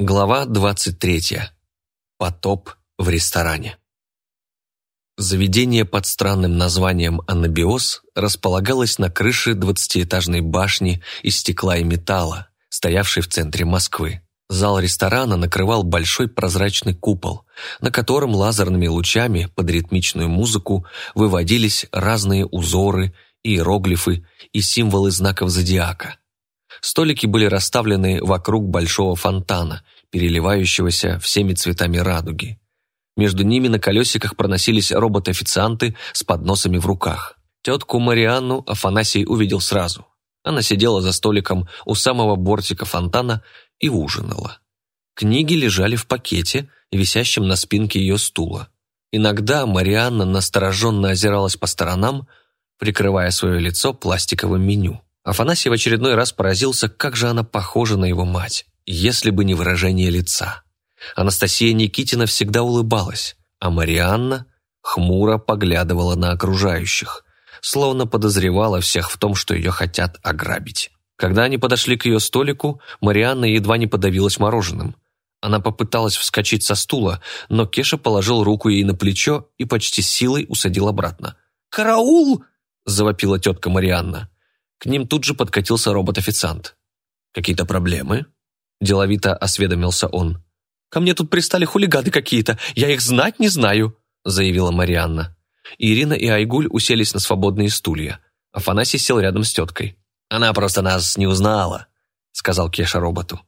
Глава 23. Потоп в ресторане. Заведение под странным названием «Анабиоз» располагалось на крыше двадцатиэтажной башни из стекла и металла, стоявшей в центре Москвы. Зал ресторана накрывал большой прозрачный купол, на котором лазерными лучами под ритмичную музыку выводились разные узоры, иероглифы и символы знаков зодиака – Столики были расставлены вокруг большого фонтана, переливающегося всеми цветами радуги. Между ними на колесиках проносились робот-официанты с подносами в руках. Тетку Марианну Афанасий увидел сразу. Она сидела за столиком у самого бортика фонтана и ужинала. Книги лежали в пакете, висящем на спинке ее стула. Иногда Марианна настороженно озиралась по сторонам, прикрывая свое лицо пластиковым меню. Афанасий в очередной раз поразился, как же она похожа на его мать, если бы не выражение лица. Анастасия Никитина всегда улыбалась, а Марианна хмуро поглядывала на окружающих, словно подозревала всех в том, что ее хотят ограбить. Когда они подошли к ее столику, Марианна едва не подавилась мороженым. Она попыталась вскочить со стула, но Кеша положил руку ей на плечо и почти силой усадил обратно. «Караул!» – завопила тетка Марианна. К ним тут же подкатился робот-официант. «Какие-то проблемы?» – деловито осведомился он. «Ко мне тут пристали хулиганы какие-то, я их знать не знаю», – заявила Марианна. Ирина и Айгуль уселись на свободные стулья. Афанасий сел рядом с теткой. «Она просто нас не узнала», – сказал Кеша роботу.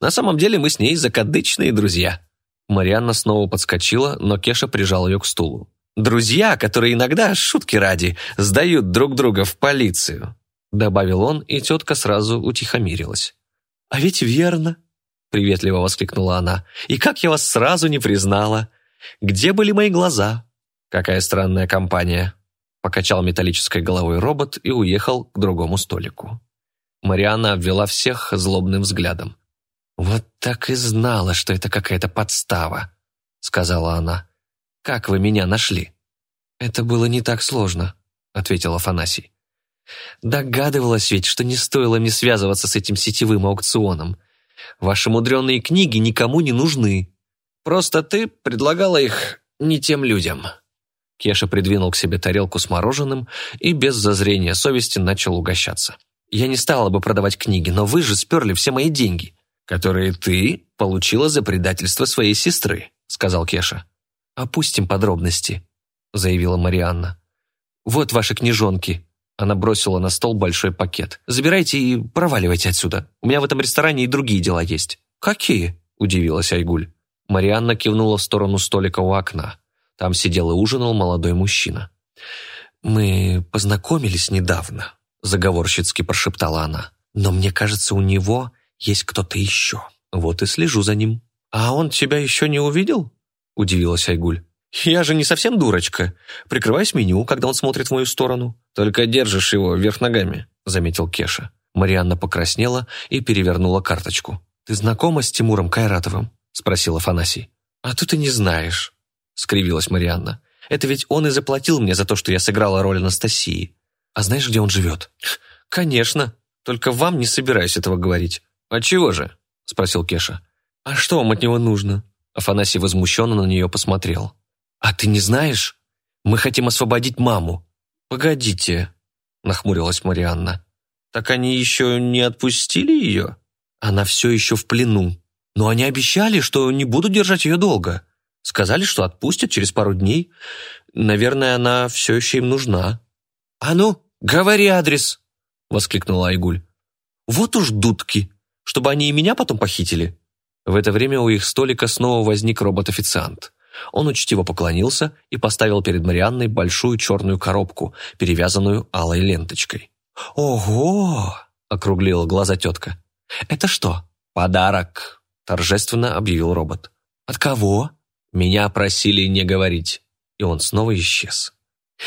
«На самом деле мы с ней закадычные друзья». Марианна снова подскочила, но Кеша прижал ее к стулу. «Друзья, которые иногда, шутки ради, сдают друг друга в полицию», добавил он, и тетка сразу утихомирилась. «А ведь верно!» — приветливо воскликнула она. «И как я вас сразу не признала! Где были мои глаза?» «Какая странная компания!» Покачал металлической головой робот и уехал к другому столику. Марианна обвела всех злобным взглядом. «Вот так и знала, что это какая-то подстава», — сказала она. «Как вы меня нашли?» «Это было не так сложно», — ответил Афанасий. Догадывалась ведь, что не стоило мне связываться с этим сетевым аукционом. Ваши мудреные книги никому не нужны. Просто ты предлагала их не тем людям». Кеша придвинул к себе тарелку с мороженым и без зазрения совести начал угощаться. «Я не стала бы продавать книги, но вы же сперли все мои деньги, которые ты получила за предательство своей сестры», сказал Кеша. «Опустим подробности», заявила Марианна. «Вот ваши книжонки. Она бросила на стол большой пакет. «Забирайте и проваливайте отсюда. У меня в этом ресторане и другие дела есть». «Какие?» – удивилась Айгуль. Марианна кивнула в сторону столика у окна. Там сидел и ужинал молодой мужчина. «Мы познакомились недавно», – заговорщицки прошептала она. «Но мне кажется, у него есть кто-то еще. Вот и слежу за ним». «А он тебя еще не увидел?» – удивилась Айгуль. «Я же не совсем дурочка. Прикрываюсь меню, когда он смотрит в мою сторону. Только держишь его вверх ногами», — заметил Кеша. Марианна покраснела и перевернула карточку. «Ты знакома с Тимуром Кайратовым?» — спросил Афанасий. «А ты не знаешь», — скривилась Марианна. «Это ведь он и заплатил мне за то, что я сыграла роль Анастасии. А знаешь, где он живет?» «Конечно. Только вам не собираюсь этого говорить». «А чего же?» — спросил Кеша. «А что вам от него нужно?» Афанасий возмущенно на нее посмотрел. «А ты не знаешь? Мы хотим освободить маму». «Погодите», — нахмурилась Марианна. «Так они еще не отпустили ее?» «Она все еще в плену. Но они обещали, что не будут держать ее долго. Сказали, что отпустят через пару дней. Наверное, она все еще им нужна». «А ну, говори адрес!» — воскликнула Айгуль. «Вот уж дудки, чтобы они и меня потом похитили». В это время у их столика снова возник робот-официант. Он учтиво поклонился и поставил перед Марианной большую черную коробку, перевязанную алой ленточкой. «Ого!» — округлила глаза тетка. «Это что?» «Подарок!» — торжественно объявил робот. «От кого?» «Меня просили не говорить». И он снова исчез.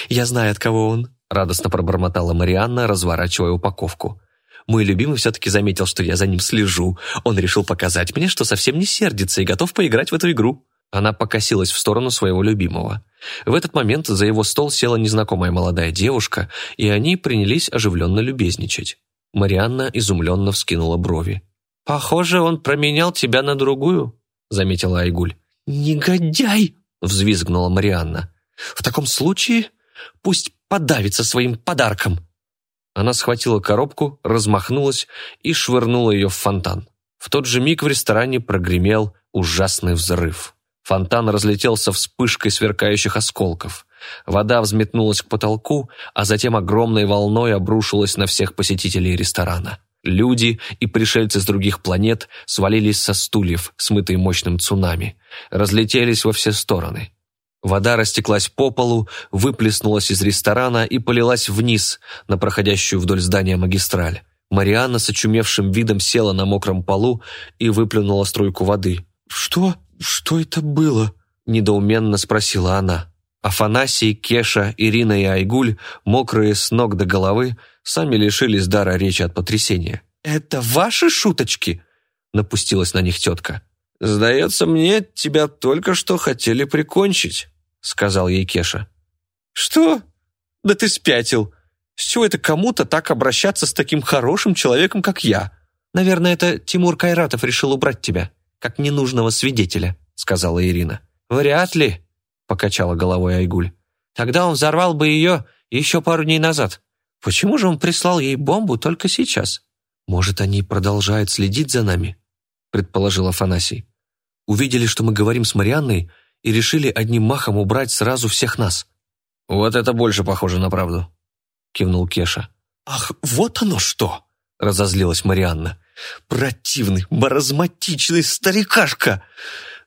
«Я знаю, от кого он», — радостно пробормотала Марианна, разворачивая упаковку. Мой любимый все-таки заметил, что я за ним слежу. Он решил показать мне, что совсем не сердится и готов поиграть в эту игру. Она покосилась в сторону своего любимого. В этот момент за его стол села незнакомая молодая девушка, и они принялись оживленно любезничать. Марианна изумленно вскинула брови. «Похоже, он променял тебя на другую», — заметила Айгуль. «Негодяй!» — взвизгнула Марианна. «В таком случае пусть подавится своим подарком». Она схватила коробку, размахнулась и швырнула ее в фонтан. В тот же миг в ресторане прогремел ужасный взрыв. Фонтан разлетелся вспышкой сверкающих осколков. Вода взметнулась к потолку, а затем огромной волной обрушилась на всех посетителей ресторана. Люди и пришельцы с других планет свалились со стульев, смытые мощным цунами, разлетелись во все стороны. Вода растеклась по полу, выплеснулась из ресторана и полилась вниз на проходящую вдоль здания магистраль. Марианна с очумевшим видом села на мокром полу и выплюнула струйку воды. «Что? Что это было?» – недоуменно спросила она. Афанасий, Кеша, Ирина и Айгуль, мокрые с ног до головы, сами лишились дара речи от потрясения. «Это ваши шуточки?» – напустилась на них тетка. «Сдается мне, тебя только что хотели прикончить», – сказал ей Кеша. «Что? Да ты спятил. С чего это кому-то так обращаться с таким хорошим человеком, как я?» «Наверное, это Тимур Кайратов решил убрать тебя, как ненужного свидетеля», – сказала Ирина. «Вряд ли», покачала головой Айгуль. «Тогда он взорвал бы ее еще пару дней назад. Почему же он прислал ей бомбу только сейчас?» «Может, они продолжают следить за нами?» предположил Афанасий. «Увидели, что мы говорим с Марианной, и решили одним махом убрать сразу всех нас». «Вот это больше похоже на правду», кивнул Кеша. «Ах, вот оно что!» разозлилась Марианна. «Противный, маразматичный старикашка!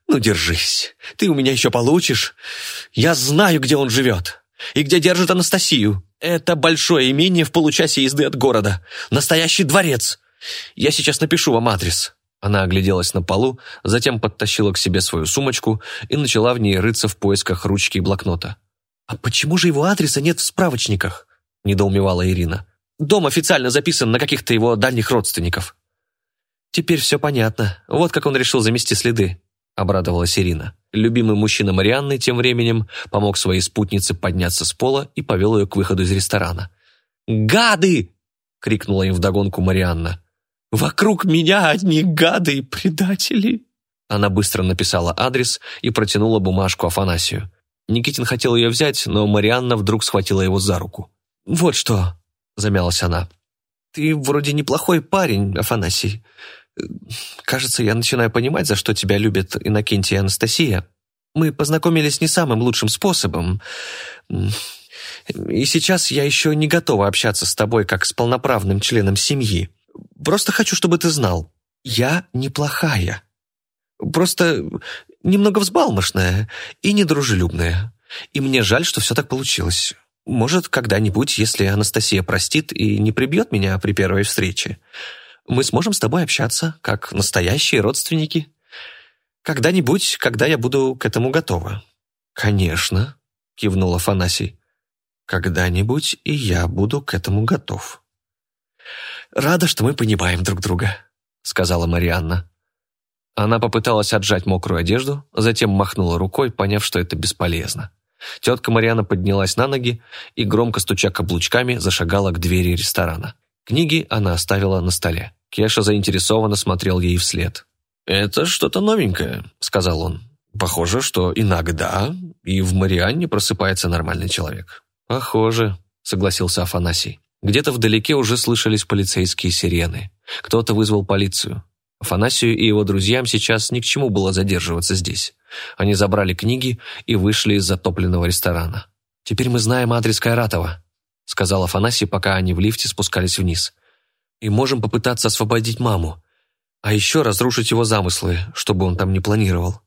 «Ну, держись. Ты у меня еще получишь. Я знаю, где он живет. И где держит Анастасию. Это большое имение в получасе езды от города. Настоящий дворец. Я сейчас напишу вам адрес». Она огляделась на полу, затем подтащила к себе свою сумочку и начала в ней рыться в поисках ручки и блокнота. «А почему же его адреса нет в справочниках?» – недоумевала Ирина. «Дом официально записан на каких-то его дальних родственников». Теперь все понятно. Вот как он решил замести следы. — обрадовалась Ирина. Любимый мужчина Марианны тем временем помог своей спутнице подняться с пола и повел ее к выходу из ресторана. «Гады!» — крикнула им вдогонку Марианна. «Вокруг меня одни гады и предатели!» Она быстро написала адрес и протянула бумажку Афанасию. Никитин хотел ее взять, но Марианна вдруг схватила его за руку. «Вот что!» — замялась она. «Ты вроде неплохой парень, Афанасий. Кажется, я начинаю понимать, за что тебя любят Иннокентий и Анастасия. Мы познакомились не самым лучшим способом. И сейчас я еще не готова общаться с тобой как с полноправным членом семьи. Просто хочу, чтобы ты знал, я неплохая. Просто немного взбалмошная и недружелюбная. И мне жаль, что все так получилось. Может, когда-нибудь, если Анастасия простит и не прибьет меня при первой встрече, мы сможем с тобой общаться, как настоящие родственники. Когда-нибудь, когда я буду к этому готова». «Конечно», — кивнул Афанасий. «Когда-нибудь и я буду к этому готов». «Рада, что мы понимаем друг друга», — сказала Марианна. Она попыталась отжать мокрую одежду, затем махнула рукой, поняв, что это бесполезно. Тетка Марианна поднялась на ноги и, громко стуча каблучками, зашагала к двери ресторана. Книги она оставила на столе. Кеша заинтересованно смотрел ей вслед. «Это что-то новенькое», — сказал он. «Похоже, что иногда и в Марианне просыпается нормальный человек». «Похоже», — согласился Афанасий. Где-то вдалеке уже слышались полицейские сирены. Кто-то вызвал полицию. Афанасию и его друзьям сейчас ни к чему было задерживаться здесь. Они забрали книги и вышли из затопленного ресторана. «Теперь мы знаем адрес Кайратова», — сказал Афанасий, пока они в лифте спускались вниз. «И можем попытаться освободить маму, а еще разрушить его замыслы, чтобы он там не планировал».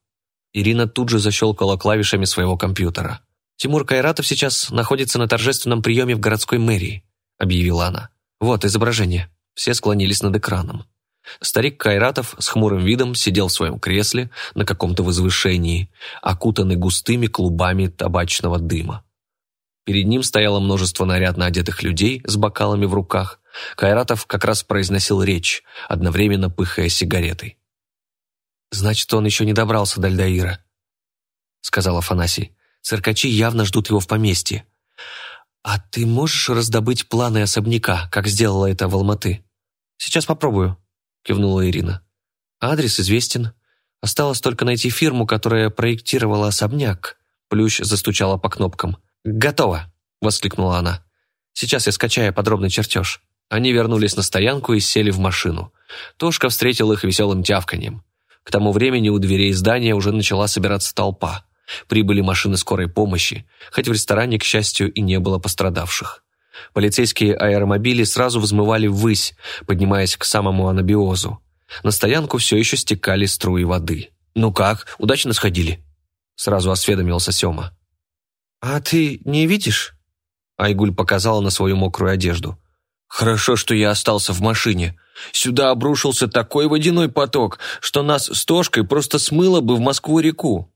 Ирина тут же защелкала клавишами своего компьютера. «Тимур Кайратов сейчас находится на торжественном приеме в городской мэрии», — объявила она. «Вот изображение». Все склонились над экраном. Старик Кайратов с хмурым видом сидел в своем кресле на каком-то возвышении, окутанный густыми клубами табачного дыма. Перед ним стояло множество нарядно одетых людей с бокалами в руках. Кайратов как раз произносил речь, одновременно пыхая сигаретой. «Значит, он еще не добрался до Альдаира», — сказал Афанасий. «Циркачи явно ждут его в поместье. А ты можешь раздобыть планы особняка, как сделала это в Алматы?» «Сейчас попробую», — кивнула Ирина. Адрес известен. Осталось только найти фирму, которая проектировала особняк. Плющ застучала по кнопкам. «Готово!» — воскликнула она. «Сейчас я скачаю подробный чертеж». Они вернулись на стоянку и сели в машину. Тошка встретил их веселым тявканьем. К тому времени у дверей здания уже начала собираться толпа. Прибыли машины скорой помощи, хоть в ресторане, к счастью, и не было пострадавших. Полицейские аэромобили сразу взмывали ввысь, поднимаясь к самому анабиозу. На стоянку все еще стекали струи воды. «Ну как, удачно сходили?» Сразу осведомился Сема. «А ты не видишь?» Айгуль показала на свою мокрую одежду. «Хорошо, что я остался в машине. Сюда обрушился такой водяной поток, что нас с Тошкой просто смыло бы в Москву-реку».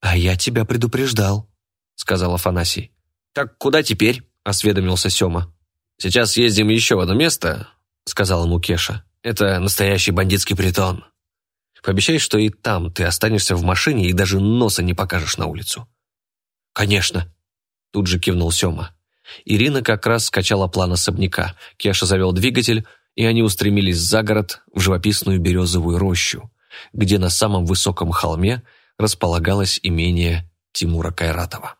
«А я тебя предупреждал», — сказал Афанасий. «Так куда теперь?» — осведомился Сема. «Сейчас ездим еще в одно место», — сказал ему Кеша. «Это настоящий бандитский притон. Пообещай, что и там ты останешься в машине и даже носа не покажешь на улицу». «Конечно», — тут же кивнул Сема. Ирина как раз скачала план особняка. Кеша завел двигатель, и они устремились за город в живописную березовую рощу, где на самом высоком холме располагалось имение Тимура Кайратова.